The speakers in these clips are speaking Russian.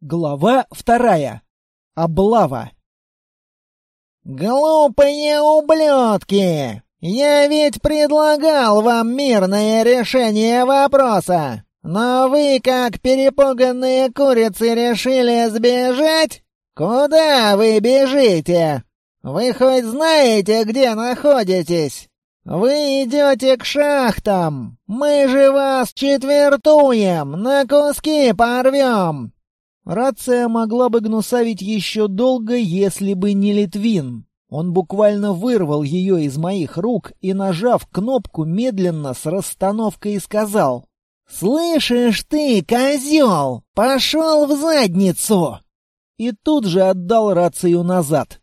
Глава вторая. Облава. «Глупые ублюдки! Я ведь предлагал вам мирное решение вопроса, но вы, как перепуганные курицы, решили сбежать? Куда вы бежите? Вы хоть знаете, где находитесь? Вы идете к шахтам! Мы же вас четвертуем, на куски порвем!» Рация могла бы гнусавить еще долго, если бы не Литвин. Он буквально вырвал ее из моих рук и, нажав кнопку, медленно с расстановкой сказал. «Слышишь ты, козел, пошел в задницу!» И тут же отдал рацию назад.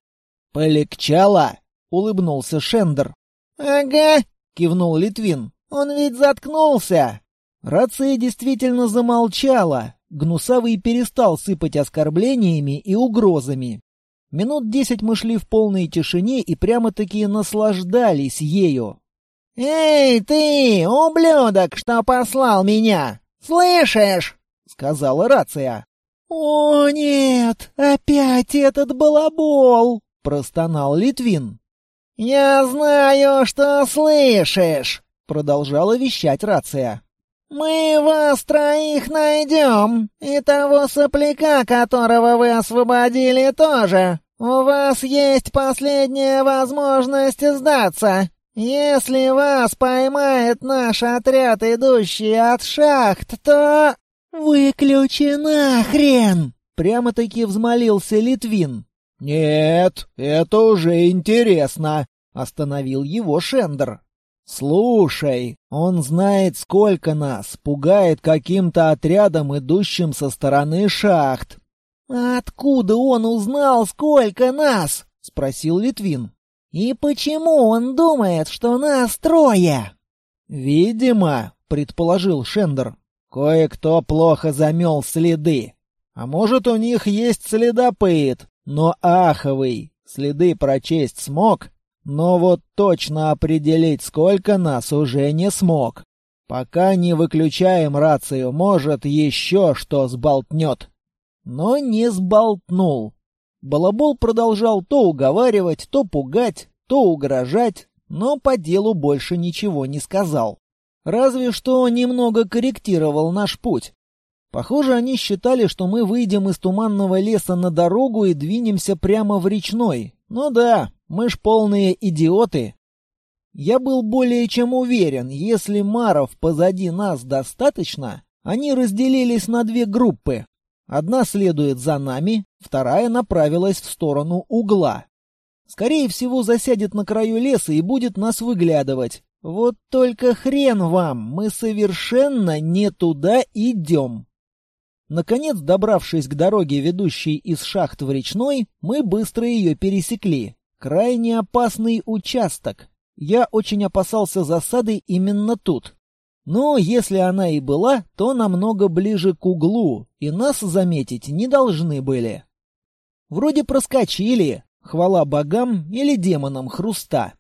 «Полегчало!» — улыбнулся Шендер. «Ага!» — кивнул Литвин. «Он ведь заткнулся!» Рация действительно замолчала, Гнусавый перестал сыпать оскорблениями и угрозами. Минут десять мы шли в полной тишине и прямо-таки наслаждались ею. «Эй, ты, ублюдок, что послал меня! Слышишь?» — сказала рация. «О, нет! Опять этот балабол!» — простонал Литвин. «Я знаю, что слышишь!» — продолжала вещать рация. «Мы вас троих найдем, и того сопляка, которого вы освободили, тоже. У вас есть последняя возможность сдаться. Если вас поймает наш отряд, идущий от шахт, то...» «Выключи нахрен!» — прямо-таки взмолился Литвин. «Нет, это уже интересно», — остановил его Шендер. «Слушай, он знает, сколько нас, пугает каким-то отрядом, идущим со стороны шахт». «Откуда он узнал, сколько нас?» — спросил Литвин. «И почему он думает, что нас трое?» «Видимо», — предположил Шендер, — «кое-кто плохо замел следы. А может, у них есть следопыт, но аховый. Следы прочесть смог, но вот точно определить, сколько нас, уже не смог. Пока не выключаем рацию, может, еще что сболтнет. Но не сболтнул. Балабол продолжал то уговаривать, то пугать, то угрожать, но по делу больше ничего не сказал. Разве что немного корректировал наш путь. Похоже, они считали, что мы выйдем из туманного леса на дорогу и двинемся прямо в речной. Ну да, мы ж полные идиоты. Я был более чем уверен, если маров позади нас достаточно, они разделились на две группы. Одна следует за нами, вторая направилась в сторону угла. Скорее всего, засядет на краю леса и будет нас выглядывать. Вот только хрен вам, мы совершенно не туда идем. Наконец, добравшись к дороге, ведущей из шахт в речной, мы быстро ее пересекли. Крайне опасный участок. Я очень опасался засады именно тут. Но если она и была, то намного ближе к углу, и нас заметить не должны были. Вроде проскочили, хвала богам или демонам хруста.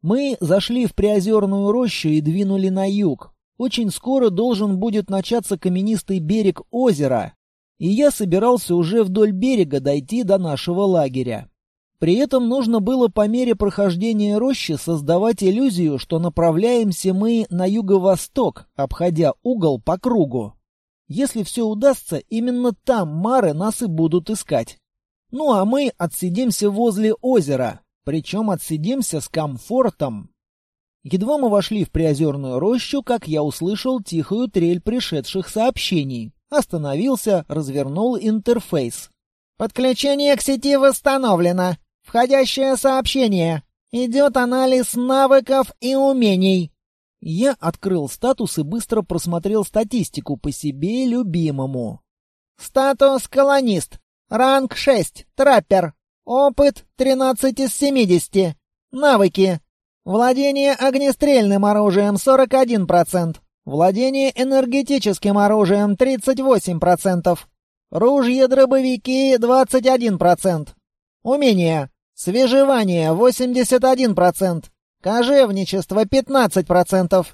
Мы зашли в приозерную рощу и двинули на юг. Очень скоро должен будет начаться каменистый берег озера, и я собирался уже вдоль берега дойти до нашего лагеря. При этом нужно было по мере прохождения рощи создавать иллюзию, что направляемся мы на юго-восток, обходя угол по кругу. Если все удастся, именно там мары нас и будут искать. Ну а мы отсидимся возле озера, причем отсидимся с комфортом. Едва мы вошли в приозерную рощу, как я услышал тихую трель пришедших сообщений. Остановился, развернул интерфейс. «Подключение к сети восстановлено. Входящее сообщение. Идет анализ навыков и умений. Я открыл статус и быстро просмотрел статистику по себе любимому. Статус колонист. Ранг 6. Траппер. Опыт 13 из 70. Навыки. Владение огнестрельным оружием 41%. Владение энергетическим оружием 38%. Ружья-дробовики 21%. Умения. Свежевание 81%. Кожевничество 15%.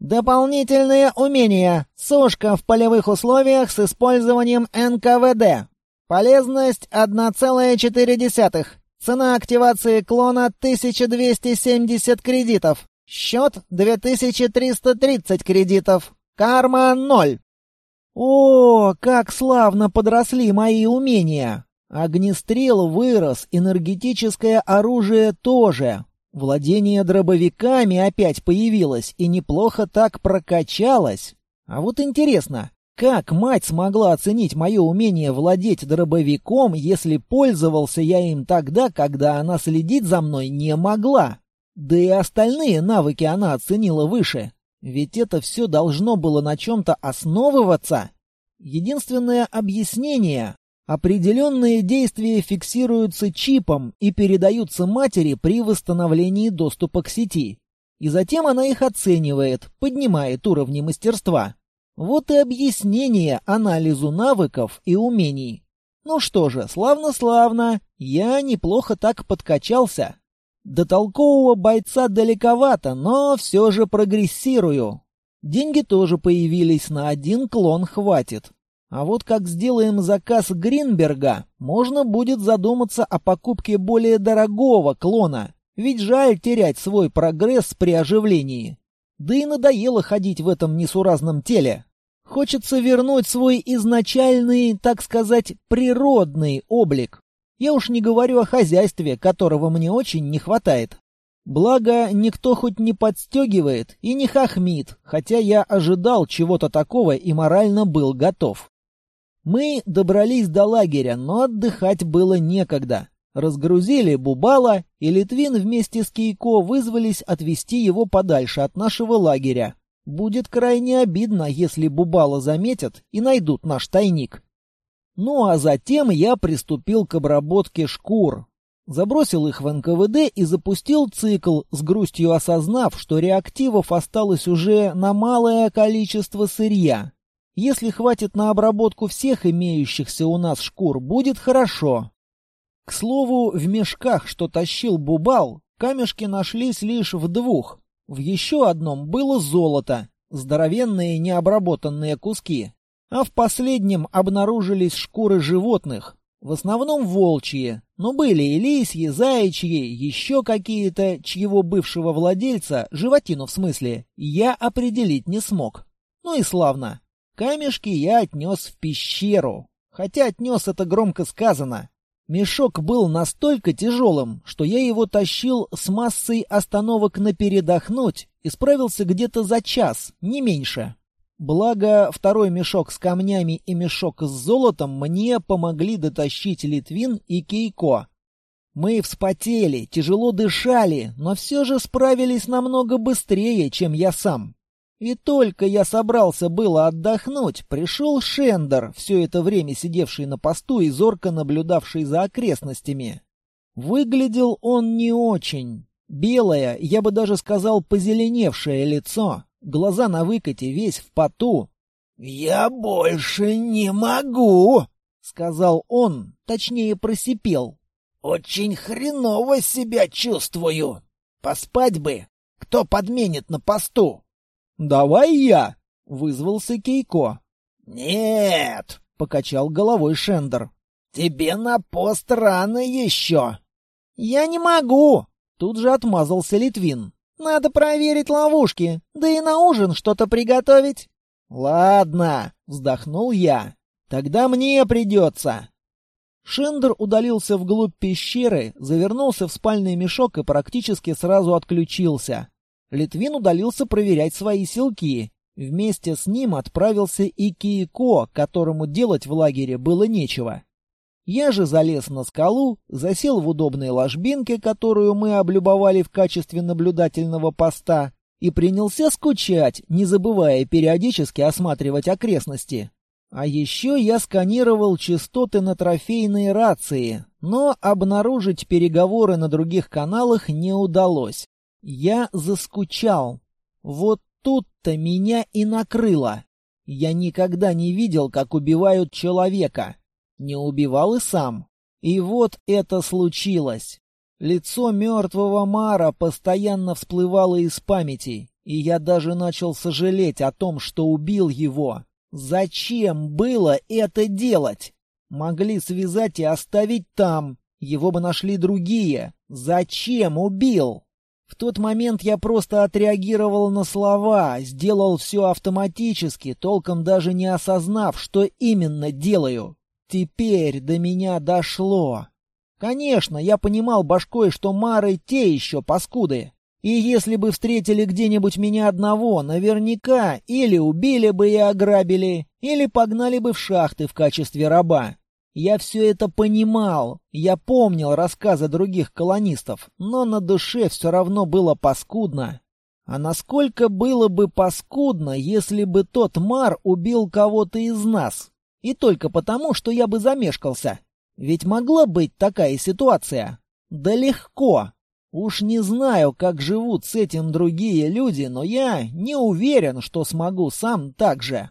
Дополнительные умения. Сушка в полевых условиях с использованием НКВД. Полезность 1,4. Цена активации клона 1270 кредитов. Счет 2330 кредитов. Карма 0. О, как славно подросли мои умения! Огнестрел вырос, энергетическое оружие тоже. Владение дробовиками опять появилось и неплохо так прокачалось. А вот интересно, как мать смогла оценить мое умение владеть дробовиком, если пользовался я им тогда, когда она следить за мной не могла? Да и остальные навыки она оценила выше. Ведь это все должно было на чем-то основываться. Единственное объяснение Определенные действия фиксируются чипом и передаются матери при восстановлении доступа к сети. И затем она их оценивает, поднимает уровни мастерства. Вот и объяснение анализу навыков и умений. Ну что же, славно-славно, я неплохо так подкачался. До толкового бойца далековато, но все же прогрессирую. Деньги тоже появились, на один клон хватит. А вот как сделаем заказ Гринберга, можно будет задуматься о покупке более дорогого клона. Ведь жаль терять свой прогресс при оживлении. Да и надоело ходить в этом несуразном теле. Хочется вернуть свой изначальный, так сказать, природный облик. Я уж не говорю о хозяйстве, которого мне очень не хватает. Благо, никто хоть не подстегивает и не хохмит, хотя я ожидал чего-то такого и морально был готов. Мы добрались до лагеря, но отдыхать было некогда. Разгрузили Бубала, и Литвин вместе с Кейко вызвались отвезти его подальше от нашего лагеря. Будет крайне обидно, если Бубала заметят и найдут наш тайник. Ну а затем я приступил к обработке шкур. Забросил их в НКВД и запустил цикл, с грустью осознав, что реактивов осталось уже на малое количество сырья. Если хватит на обработку всех имеющихся у нас шкур, будет хорошо. К слову, в мешках, что тащил Бубал, камешки нашлись лишь в двух. В еще одном было золото, здоровенные необработанные куски. А в последнем обнаружились шкуры животных, в основном волчьи, но были и лисьи, заячьи, еще какие-то, чьего бывшего владельца, животину в смысле, я определить не смог. Ну и славно. Камешки я отнес в пещеру. Хотя отнес это громко сказано. Мешок был настолько тяжелым, что я его тащил с массой остановок на передохнуть и справился где-то за час, не меньше. Благо, второй мешок с камнями и мешок с золотом мне помогли дотащить Литвин и Кейко. Мы вспотели, тяжело дышали, но все же справились намного быстрее, чем я сам. И только я собрался было отдохнуть, пришел Шендер, все это время сидевший на посту и зорко наблюдавший за окрестностями. Выглядел он не очень. Белое, я бы даже сказал, позеленевшее лицо, глаза на выкате, весь в поту. «Я больше не могу!» — сказал он, точнее просипел. «Очень хреново себя чувствую. Поспать бы. Кто подменит на посту?» «Давай я!» — вызвался Кейко. «Нет!» — покачал головой Шендер. «Тебе на пост рано еще!» «Я не могу!» — тут же отмазался Литвин. «Надо проверить ловушки, да и на ужин что-то приготовить». «Ладно», — вздохнул я. «Тогда мне придется». Шендер удалился вглубь пещеры, завернулся в спальный мешок и практически сразу отключился. Литвин удалился проверять свои селки. Вместе с ним отправился и Киико, которому делать в лагере было нечего. Я же залез на скалу, засел в удобной ложбинке, которую мы облюбовали в качестве наблюдательного поста, и принялся скучать, не забывая периодически осматривать окрестности. А еще я сканировал частоты на трофейные рации, но обнаружить переговоры на других каналах не удалось. Я заскучал. Вот тут-то меня и накрыло. Я никогда не видел, как убивают человека. Не убивал и сам. И вот это случилось. Лицо мертвого Мара постоянно всплывало из памяти. И я даже начал сожалеть о том, что убил его. Зачем было это делать? Могли связать и оставить там. Его бы нашли другие. Зачем убил? В тот момент я просто отреагировал на слова, сделал все автоматически, толком даже не осознав, что именно делаю. Теперь до меня дошло. Конечно, я понимал башкой, что Мары те еще паскуды. И если бы встретили где-нибудь меня одного, наверняка или убили бы и ограбили, или погнали бы в шахты в качестве раба. Я все это понимал, я помнил рассказы других колонистов, но на душе все равно было паскудно. А насколько было бы паскудно, если бы тот Мар убил кого-то из нас? И только потому, что я бы замешкался. Ведь могла быть такая ситуация. Да легко. Уж не знаю, как живут с этим другие люди, но я не уверен, что смогу сам так же.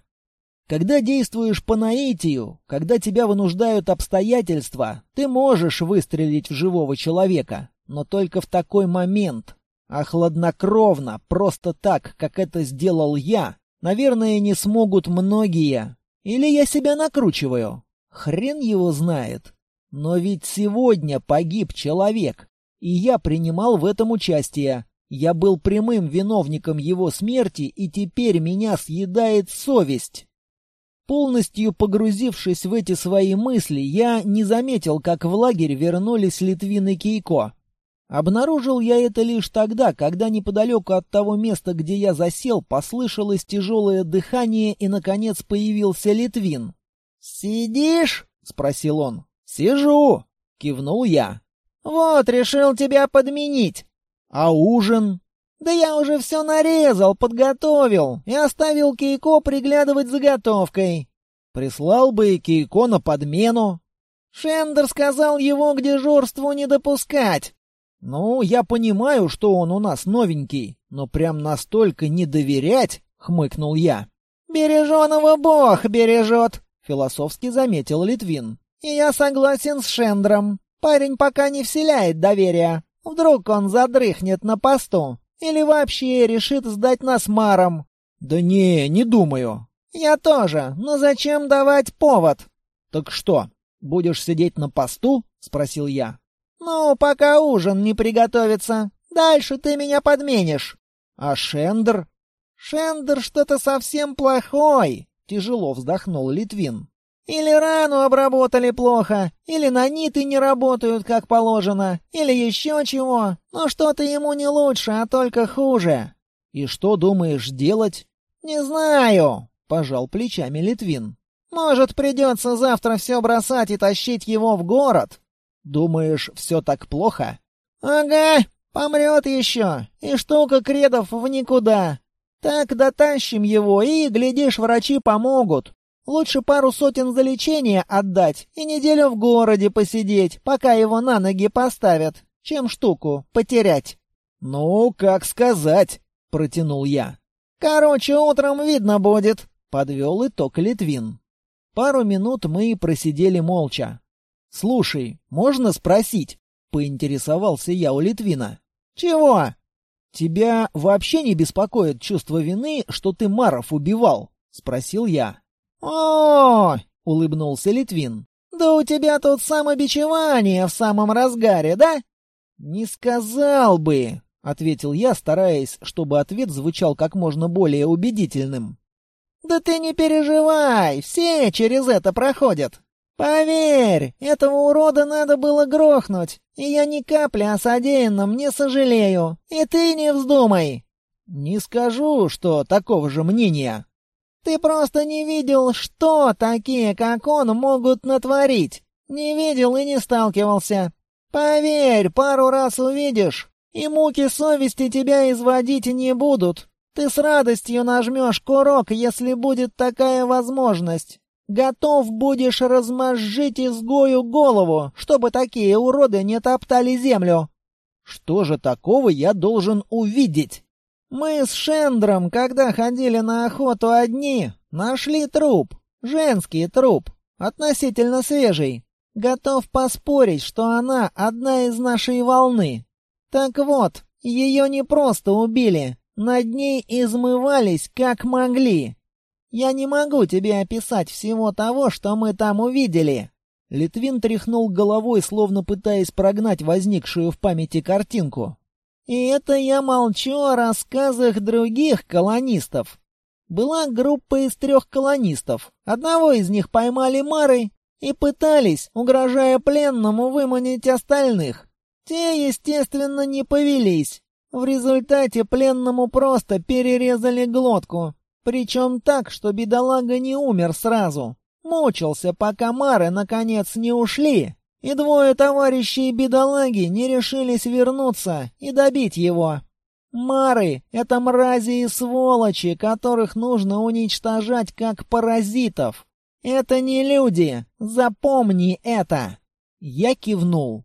Когда действуешь по наитию, когда тебя вынуждают обстоятельства, ты можешь выстрелить в живого человека, но только в такой момент. А хладнокровно, просто так, как это сделал я, наверное, не смогут многие. Или я себя накручиваю. Хрен его знает. Но ведь сегодня погиб человек, и я принимал в этом участие. Я был прямым виновником его смерти, и теперь меня съедает совесть. Полностью погрузившись в эти свои мысли, я не заметил, как в лагерь вернулись Литвин и Кейко. Обнаружил я это лишь тогда, когда неподалеку от того места, где я засел, послышалось тяжелое дыхание и, наконец, появился Литвин. «Сидишь?» — спросил он. «Сижу!» — кивнул я. «Вот, решил тебя подменить». «А ужин?» «Да я уже все нарезал, подготовил и оставил Кейко приглядывать за готовкой». «Прислал бы и Кейко на подмену». «Шендер сказал его к дежурству не допускать». «Ну, я понимаю, что он у нас новенький, но прям настолько не доверять», — хмыкнул я. «Береженого Бог бережет», — философски заметил Литвин. «И я согласен с Шендром. Парень пока не вселяет доверия. Вдруг он задрыхнет на посту. Или вообще решит сдать нас маром?» «Да не, не думаю». «Я тоже, но зачем давать повод?» «Так что, будешь сидеть на посту?» — спросил я. «Ну, пока ужин не приготовится. Дальше ты меня подменишь». «А Шендер?» «Шендер что-то совсем плохой», — тяжело вздохнул Литвин. Или рану обработали плохо, или наниты не работают как положено, или еще чего. Но что-то ему не лучше, а только хуже. И что думаешь делать? Не знаю, пожал плечами Литвин. Может, придется завтра все бросать и тащить его в город. Думаешь, все так плохо? Ага, помрет еще, и штука кредов в никуда. Так дотащим его, и, глядишь, врачи помогут. Лучше пару сотен за лечение отдать и неделю в городе посидеть, пока его на ноги поставят, чем штуку потерять». «Ну, как сказать», — протянул я. «Короче, утром видно будет», — подвел итог Литвин. Пару минут мы просидели молча. «Слушай, можно спросить?» — поинтересовался я у Литвина. «Чего?» «Тебя вообще не беспокоит чувство вины, что ты Маров убивал?» — спросил я. «О!» — улыбнулся Литвин. «Да у тебя тут самобичевание в самом разгаре, да?» «Не сказал бы», — ответил я, стараясь, чтобы ответ звучал как можно более убедительным. «Да ты не переживай, все через это проходят. Поверь, этого урода надо было грохнуть, и я ни капли о содеянном не сожалею, и ты не вздумай». «Не скажу, что такого же мнения», ты просто не видел, что такие, как он, могут натворить. Не видел и не сталкивался. Поверь, пару раз увидишь, и муки совести тебя изводить не будут. Ты с радостью нажмешь курок, если будет такая возможность. Готов будешь размозжить изгою голову, чтобы такие уроды не топтали землю. Что же такого я должен увидеть? Мы с Шендром, когда ходили на охоту одни, нашли труп. Женский труп. Относительно свежий. Готов поспорить, что она одна из нашей волны. Так вот, ее не просто убили. Над ней измывались как могли. Я не могу тебе описать всего того, что мы там увидели. Литвин тряхнул головой, словно пытаясь прогнать возникшую в памяти картинку. И это я молчу о рассказах других колонистов. Была группа из трех колонистов. Одного из них поймали Мары и пытались, угрожая пленному, выманить остальных. Те, естественно, не повелись. В результате пленному просто перерезали глотку. Причем так, что бедолага не умер сразу. Мучился, пока Мары наконец не ушли. И двое товарищей бедолаги не решились вернуться и добить его. Мары — это мрази и сволочи, которых нужно уничтожать как паразитов. Это не люди, запомни это. Я кивнул.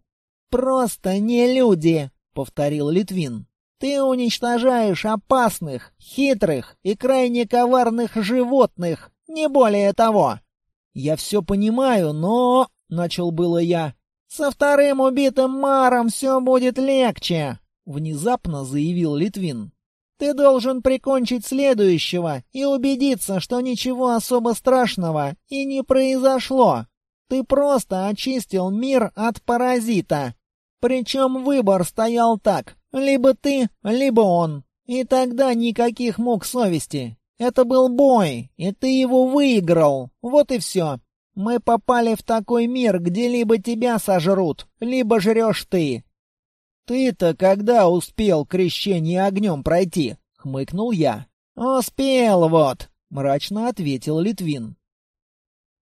Просто не люди, повторил Литвин. Ты уничтожаешь опасных, хитрых и крайне коварных животных, не более того. Я все понимаю, но... Начал было я. Со вторым убитым Маром все будет легче, внезапно заявил Литвин. Ты должен прикончить следующего и убедиться, что ничего особо страшного и не произошло. Ты просто очистил мир от паразита. Причем выбор стоял так. Либо ты, либо он. И тогда никаких мук совести. Это был бой, и ты его выиграл. Вот и все. Мы попали в такой мир, где либо тебя сожрут, либо жрешь ты. «Ты-то когда успел крещение огнем пройти?» — хмыкнул я. «Успел вот», — мрачно ответил Литвин.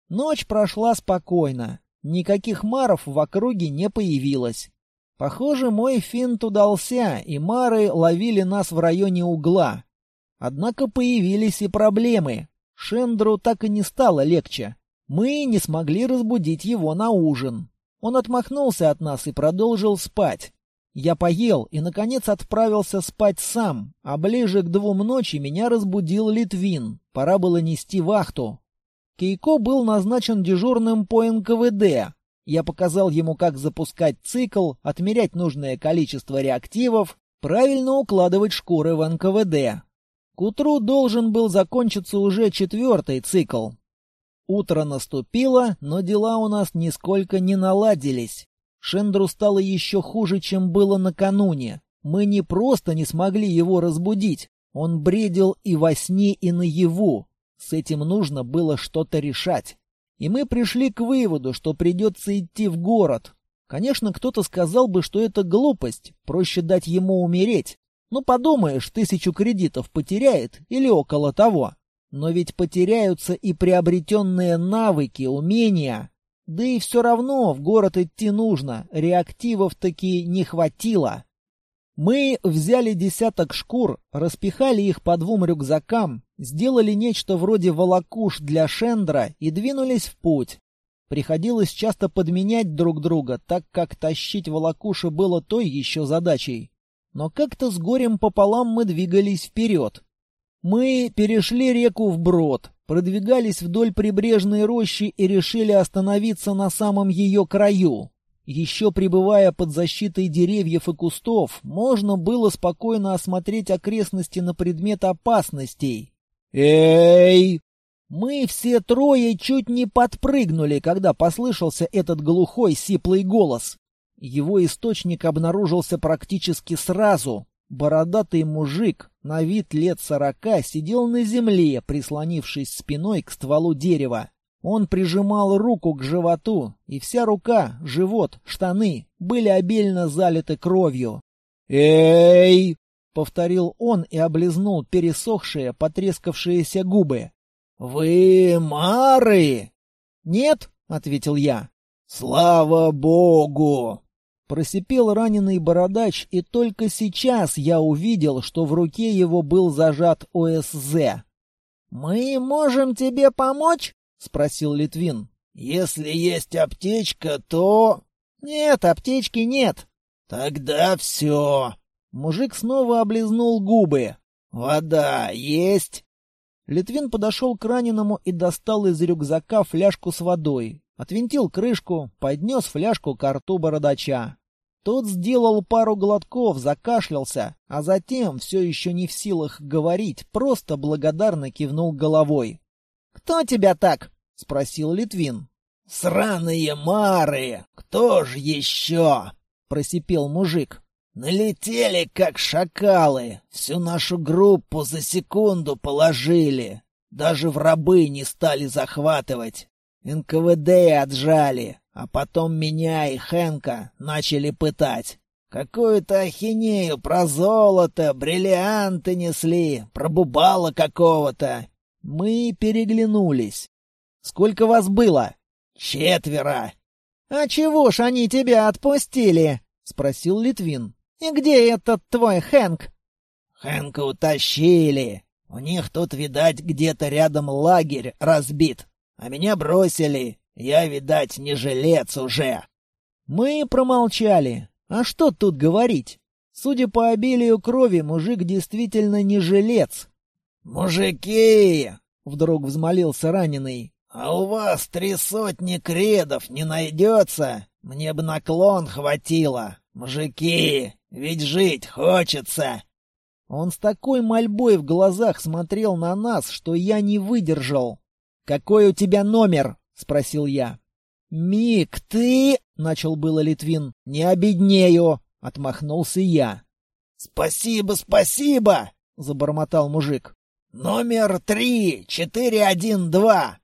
Ночь прошла спокойно. Никаких маров в округе не появилось. Похоже, мой финт удался, и мары ловили нас в районе угла. Однако появились и проблемы. Шендру так и не стало легче. Мы не смогли разбудить его на ужин. Он отмахнулся от нас и продолжил спать. Я поел и, наконец, отправился спать сам, а ближе к двум ночи меня разбудил Литвин. Пора было нести вахту. Кейко был назначен дежурным по НКВД. Я показал ему, как запускать цикл, отмерять нужное количество реактивов, правильно укладывать шкуры в НКВД. К утру должен был закончиться уже четвертый цикл. Утро наступило, но дела у нас нисколько не наладились. Шендру стало еще хуже, чем было накануне. Мы не просто не смогли его разбудить, он бредил и во сне, и наяву. С этим нужно было что-то решать. И мы пришли к выводу, что придется идти в город. Конечно, кто-то сказал бы, что это глупость, проще дать ему умереть. Ну, подумаешь, тысячу кредитов потеряет или около того. Но ведь потеряются и приобретенные навыки, умения. Да и все равно в город идти нужно, реактивов таки не хватило. Мы взяли десяток шкур, распихали их по двум рюкзакам, сделали нечто вроде волокуш для Шендра и двинулись в путь. Приходилось часто подменять друг друга, так как тащить волокуши было той еще задачей. Но как-то с горем пополам мы двигались вперед. Мы перешли реку вброд, продвигались вдоль прибрежной рощи и решили остановиться на самом ее краю. Еще пребывая под защитой деревьев и кустов, можно было спокойно осмотреть окрестности на предмет опасностей. «Эй!» Мы все трое чуть не подпрыгнули, когда послышался этот глухой сиплый голос. Его источник обнаружился практически сразу. Бородатый мужик, на вид лет сорока, сидел на земле, прислонившись спиной к стволу дерева. Он прижимал руку к животу, и вся рука, живот, штаны были обильно залиты кровью. «Эй!» — повторил он и облизнул пересохшие, потрескавшиеся губы. «Вы Мары?» «Нет», — ответил я. «Слава богу!» Просипел раненый бородач, и только сейчас я увидел, что в руке его был зажат ОСЗ. «Мы можем тебе помочь?» — спросил Литвин. «Если есть аптечка, то...» «Нет, аптечки нет». «Тогда все». Мужик снова облизнул губы. «Вода есть?» Литвин подошел к раненому и достал из рюкзака фляжку с водой. Отвинтил крышку, поднес фляжку к рту бородача. Тот сделал пару глотков, закашлялся, а затем, все еще не в силах говорить, просто благодарно кивнул головой. «Кто тебя так?» — спросил Литвин. «Сраные мары! Кто ж еще?» — просипел мужик. «Налетели, как шакалы. Всю нашу группу за секунду положили. Даже в рабы не стали захватывать. НКВД отжали, а потом меня и Хенка начали пытать. Какую-то ахинею про золото, бриллианты несли, про бубала какого-то. Мы переглянулись. Сколько вас было? Четверо. А чего ж они тебя отпустили? спросил Литвин. И где этот твой Хэнк? Хэнка утащили. У них тут, видать, где-то рядом лагерь разбит. А меня бросили. Я, видать, не жилец уже. Мы промолчали. А что тут говорить? Судя по обилию крови, мужик действительно не жилец. «Мужики!» — вдруг взмолился раненый. «А у вас три сотни кредов не найдется? Мне бы наклон хватило. Мужики, ведь жить хочется!» Он с такой мольбой в глазах смотрел на нас, что я не выдержал. «Какой у тебя номер?» — спросил я. «Мик, ты...» — начал было Литвин. «Не обеднею!» — отмахнулся я. «Спасибо, спасибо!» — забормотал мужик. «Номер три, четыре, один, два!»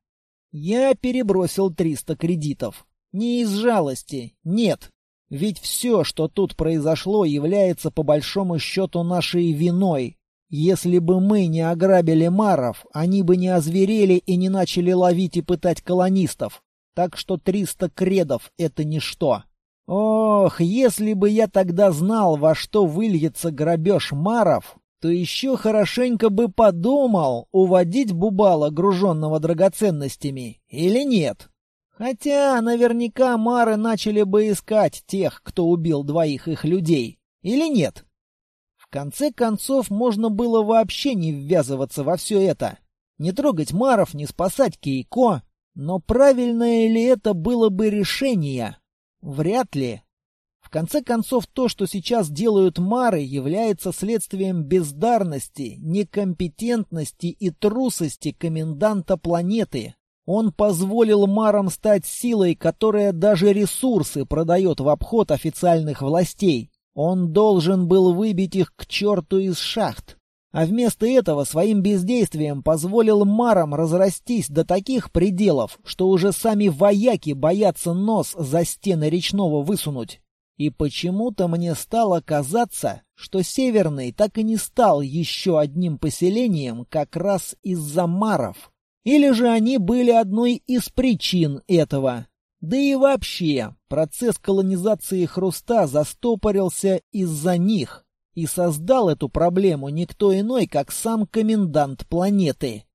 Я перебросил триста кредитов. Не из жалости, нет. Ведь все, что тут произошло, является по большому счету нашей виной. Если бы мы не ограбили маров, они бы не озверели и не начали ловить и пытать колонистов. Так что триста кредов — это ничто. Ох, если бы я тогда знал, во что выльется грабеж маров, то еще хорошенько бы подумал, уводить Бубала, груженного драгоценностями, или нет. Хотя наверняка мары начали бы искать тех, кто убил двоих их людей, или нет конце концов, можно было вообще не ввязываться во все это. Не трогать Маров, не спасать Кейко. Но правильное ли это было бы решение? Вряд ли. В конце концов, то, что сейчас делают Мары, является следствием бездарности, некомпетентности и трусости коменданта планеты. Он позволил Марам стать силой, которая даже ресурсы продает в обход официальных властей. Он должен был выбить их к черту из шахт. А вместо этого своим бездействием позволил марам разрастись до таких пределов, что уже сами вояки боятся нос за стены речного высунуть. И почему-то мне стало казаться, что Северный так и не стал еще одним поселением как раз из-за маров. Или же они были одной из причин этого. Да и вообще, процесс колонизации хруста застопорился из-за них, и создал эту проблему никто иной, как сам комендант планеты.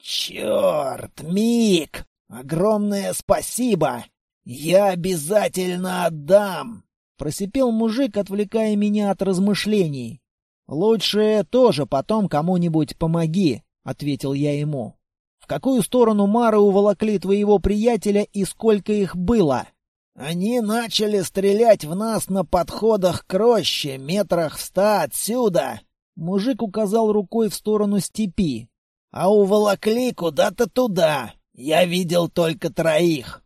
«Черт, Мик! Огромное спасибо! Я обязательно отдам!» Просипел мужик, отвлекая меня от размышлений. «Лучше тоже потом кому-нибудь помоги», — ответил я ему. В какую сторону Мары уволокли твоего приятеля и сколько их было? Они начали стрелять в нас на подходах к роще, метрах в ста отсюда. Мужик указал рукой в сторону степи. А уволокли куда-то туда. Я видел только троих.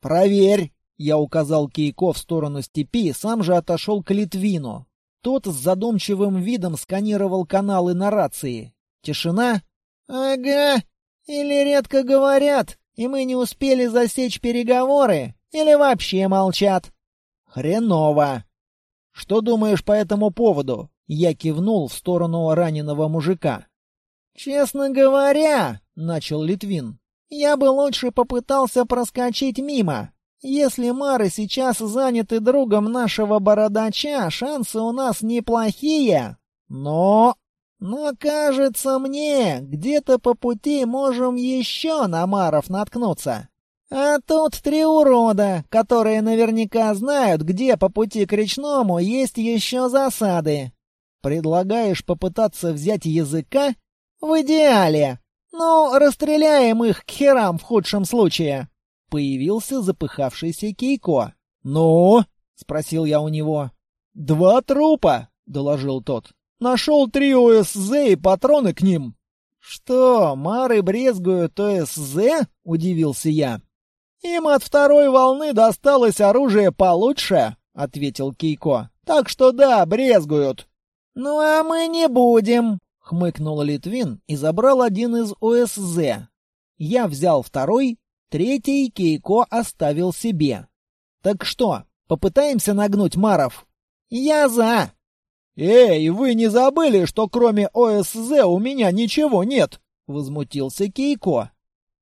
Проверь. Я указал Кейко в сторону степи, сам же отошел к Литвину. Тот с задумчивым видом сканировал каналы на рации. Тишина? «Ага, или редко говорят, и мы не успели засечь переговоры, или вообще молчат. Хреново. Что думаешь по этому поводу? Я кивнул в сторону раненого мужика. Честно говоря, начал Литвин. Я бы лучше попытался проскочить мимо. Если Мары сейчас заняты другом нашего бородача, шансы у нас неплохие. Но но, кажется мне, где-то по пути можем еще на Маров наткнуться. А тут три урода, которые наверняка знают, где по пути к речному есть еще засады. Предлагаешь попытаться взять языка? В идеале. Ну, расстреляем их к херам в худшем случае. Появился запыхавшийся Кейко. «Ну?» — спросил я у него. Два трупа, доложил тот. Нашел три ОСЗ и патроны к ним. Что, мары брезгуют ОСЗ? удивился я. Им от второй волны досталось оружие получше, ответил Кейко. Так что да, брезгуют. Ну а мы не будем, хмыкнул Литвин и забрал один из ОСЗ. Я взял второй, третий Кейко оставил себе. Так что, попытаемся нагнуть Маров? Я за. Эй, вы не забыли, что кроме ОСЗ у меня ничего нет? возмутился Кейко.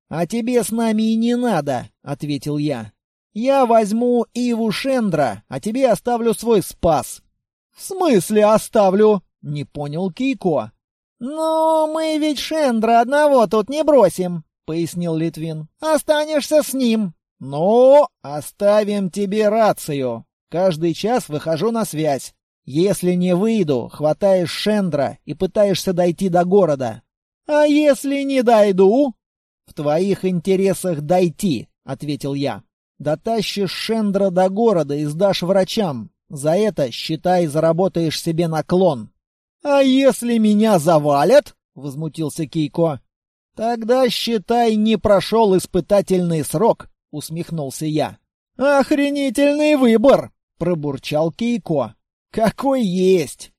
А тебе с нами и не надо, ответил я. Я возьму Иву Шендра, а тебе оставлю свой спас. В смысле оставлю? Не понял Кейко. «Ну, мы ведь Шендра одного тут не бросим», — пояснил Литвин. «Останешься с ним». «Ну, оставим тебе рацию. Каждый час выхожу на связь. Если не выйду, хватаешь Шендра и пытаешься дойти до города. А если не дойду?» «В твоих интересах дойти», — ответил я. «Дотащишь Шендра до города и сдашь врачам. За это, считай, заработаешь себе наклон». «А если меня завалят?» — возмутился Кейко. «Тогда, считай, не прошел испытательный срок», — усмехнулся я. «Охренительный выбор!» — пробурчал Кейко. «Какой есть!»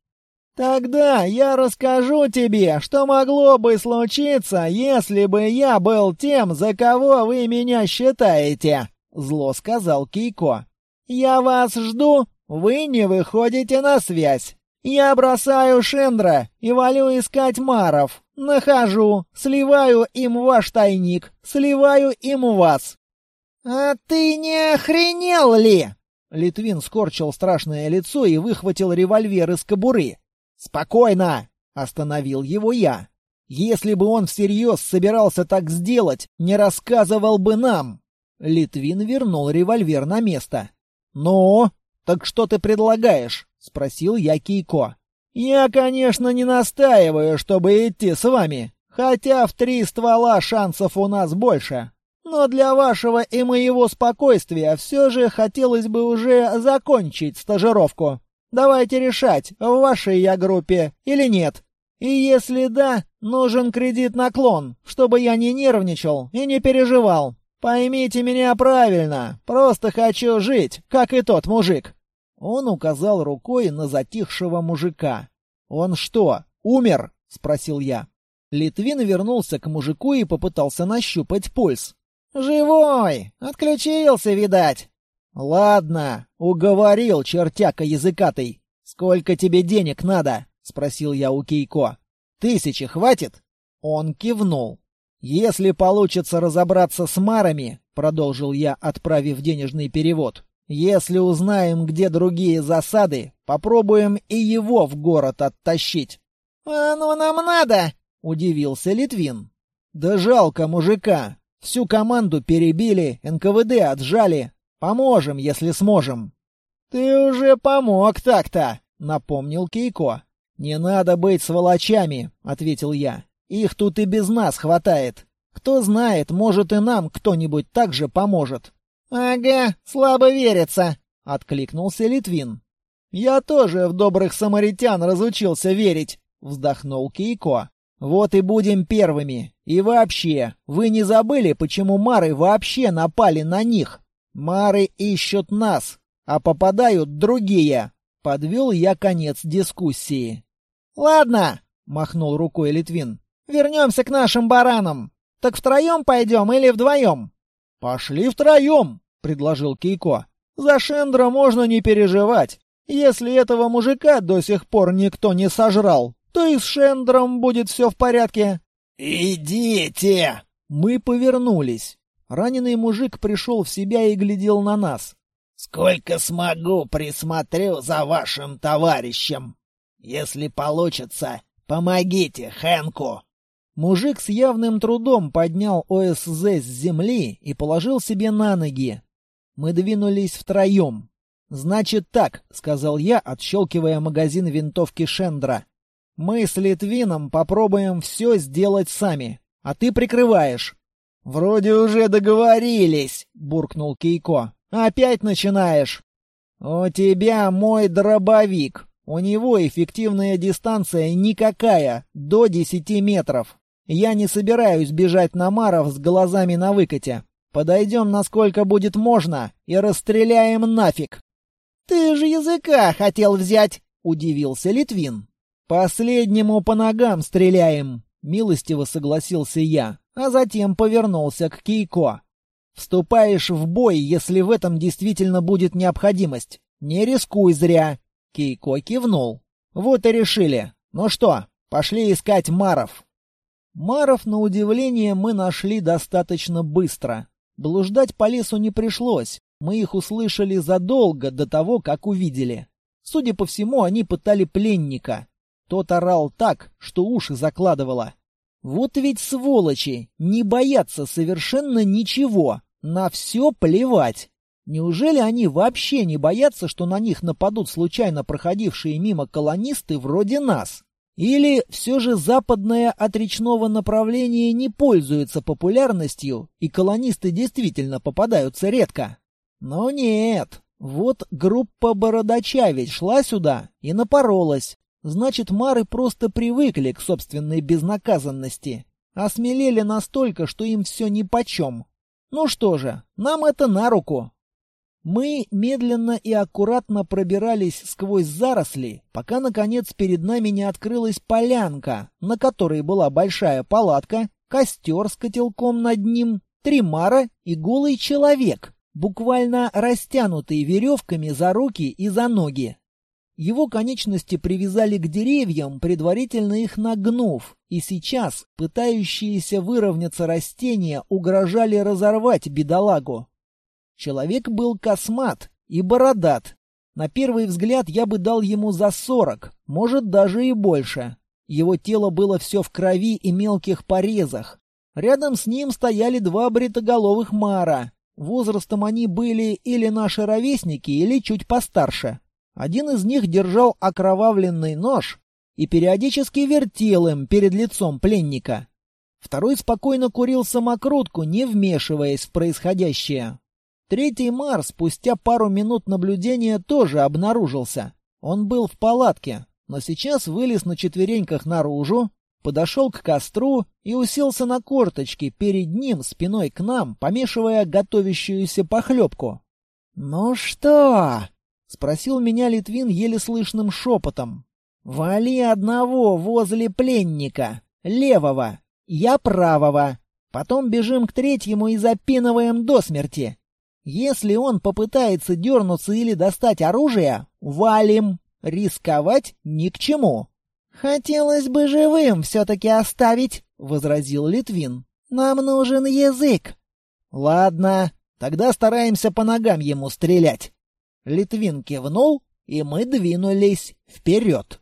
«Тогда я расскажу тебе, что могло бы случиться, если бы я был тем, за кого вы меня считаете», — зло сказал Кейко. «Я вас жду, вы не выходите на связь. Я бросаю Шендра и валю искать Маров. Нахожу, сливаю им ваш тайник, сливаю им вас. А ты не охренел ли? Литвин скорчил страшное лицо и выхватил револьвер из кобуры. Спокойно, остановил его я. Если бы он всерьез собирался так сделать, не рассказывал бы нам. Литвин вернул револьвер на место. Ну, так что ты предлагаешь? — спросил я Кейко. «Я, конечно, не настаиваю, чтобы идти с вами, хотя в три ствола шансов у нас больше. Но для вашего и моего спокойствия все же хотелось бы уже закончить стажировку. Давайте решать, в вашей я группе или нет. И если да, нужен кредит-наклон, чтобы я не нервничал и не переживал. Поймите меня правильно, просто хочу жить, как и тот мужик». Он указал рукой на затихшего мужика. «Он что, умер?» — спросил я. Литвин вернулся к мужику и попытался нащупать пульс. «Живой! Отключился, видать!» «Ладно, уговорил, чертяка языкатый. Сколько тебе денег надо?» — спросил я у Кейко. «Тысячи хватит?» Он кивнул. «Если получится разобраться с марами», — продолжил я, отправив денежный перевод, если узнаем, где другие засады, попробуем и его в город оттащить. «А ну нам надо!» — удивился Литвин. «Да жалко мужика. Всю команду перебили, НКВД отжали. Поможем, если сможем». «Ты уже помог так-то», — напомнил Кейко. «Не надо быть сволочами», — ответил я. «Их тут и без нас хватает. Кто знает, может и нам кто-нибудь также поможет». «Ага, слабо верится», — откликнулся Литвин. «Я тоже в добрых самаритян разучился верить», — вздохнул Кейко. «Вот и будем первыми. И вообще, вы не забыли, почему мары вообще напали на них? Мары ищут нас, а попадают другие». Подвел я конец дискуссии. «Ладно», — махнул рукой Литвин. «Вернемся к нашим баранам. Так втроем пойдем или вдвоем?» «Пошли втроем», — предложил Кейко. «За Шендра можно не переживать. Если этого мужика до сих пор никто не сожрал, то и с Шендром будет все в порядке». «Идите!» Мы повернулись. Раненый мужик пришел в себя и глядел на нас. «Сколько смогу, присмотрю за вашим товарищем. Если получится, помогите Хэнку». Мужик с явным трудом поднял ОСЗ с земли и положил себе на ноги. Мы двинулись втроем. «Значит так», — сказал я, отщелкивая магазин винтовки Шендра. «Мы с Литвином попробуем все сделать сами, а ты прикрываешь». «Вроде уже договорились», — буркнул Кейко. «Опять начинаешь». «У тебя мой дробовик. У него эффективная дистанция никакая, до десяти метров. Я не собираюсь бежать на Маров с глазами на выкате. Подойдем насколько будет можно и расстреляем нафиг». «Ты же языка хотел взять!» — удивился Литвин. «Последнему по ногам стреляем», — милостиво согласился я, а затем повернулся к Кейко. Вступаешь в бой, если в этом действительно будет необходимость. Не рискуй зря. Кейко кивнул. Вот и решили. Ну что, пошли искать Маров. Маров, на удивление, мы нашли достаточно быстро. Блуждать по лесу не пришлось. Мы их услышали задолго до того, как увидели. Судя по всему, они пытали пленника. Тот орал так, что уши закладывало. Вот ведь сволочи, не боятся совершенно ничего, на все плевать. Неужели они вообще не боятся, что на них нападут случайно проходившие мимо колонисты вроде нас? Или все же западное от речного направления не пользуется популярностью, и колонисты действительно попадаются редко? Но нет, вот группа Бородача ведь шла сюда и напоролась. Значит, мары просто привыкли к собственной безнаказанности. Осмелели настолько, что им все нипочем. Ну что же, нам это на руку. Мы медленно и аккуратно пробирались сквозь заросли, пока, наконец, перед нами не открылась полянка, на которой была большая палатка, костер с котелком над ним, три мара и голый человек, буквально растянутый веревками за руки и за ноги. Его конечности привязали к деревьям, предварительно их нагнув, и сейчас пытающиеся выровняться растения угрожали разорвать бедолагу. Человек был космат и бородат. На первый взгляд я бы дал ему за сорок, может даже и больше. Его тело было все в крови и мелких порезах. Рядом с ним стояли два бритоголовых мара. Возрастом они были или наши ровесники, или чуть постарше. Один из них держал окровавленный нож и периодически вертел им перед лицом пленника. Второй спокойно курил самокрутку, не вмешиваясь в происходящее. Третий Мар спустя пару минут наблюдения тоже обнаружился. Он был в палатке, но сейчас вылез на четвереньках наружу, подошел к костру и уселся на корточки перед ним спиной к нам, помешивая готовящуюся похлебку. «Ну что?» — спросил меня Литвин еле слышным шепотом. «Вали одного возле пленника, левого, я правого. Потом бежим к третьему и запинываем до смерти. Если он попытается дернуться или достать оружие, валим. Рисковать ни к чему». «Хотелось бы живым все-таки оставить», — возразил Литвин. «Нам нужен язык». «Ладно, тогда стараемся по ногам ему стрелять». Литвин кивнул, и мы двинулись вперед.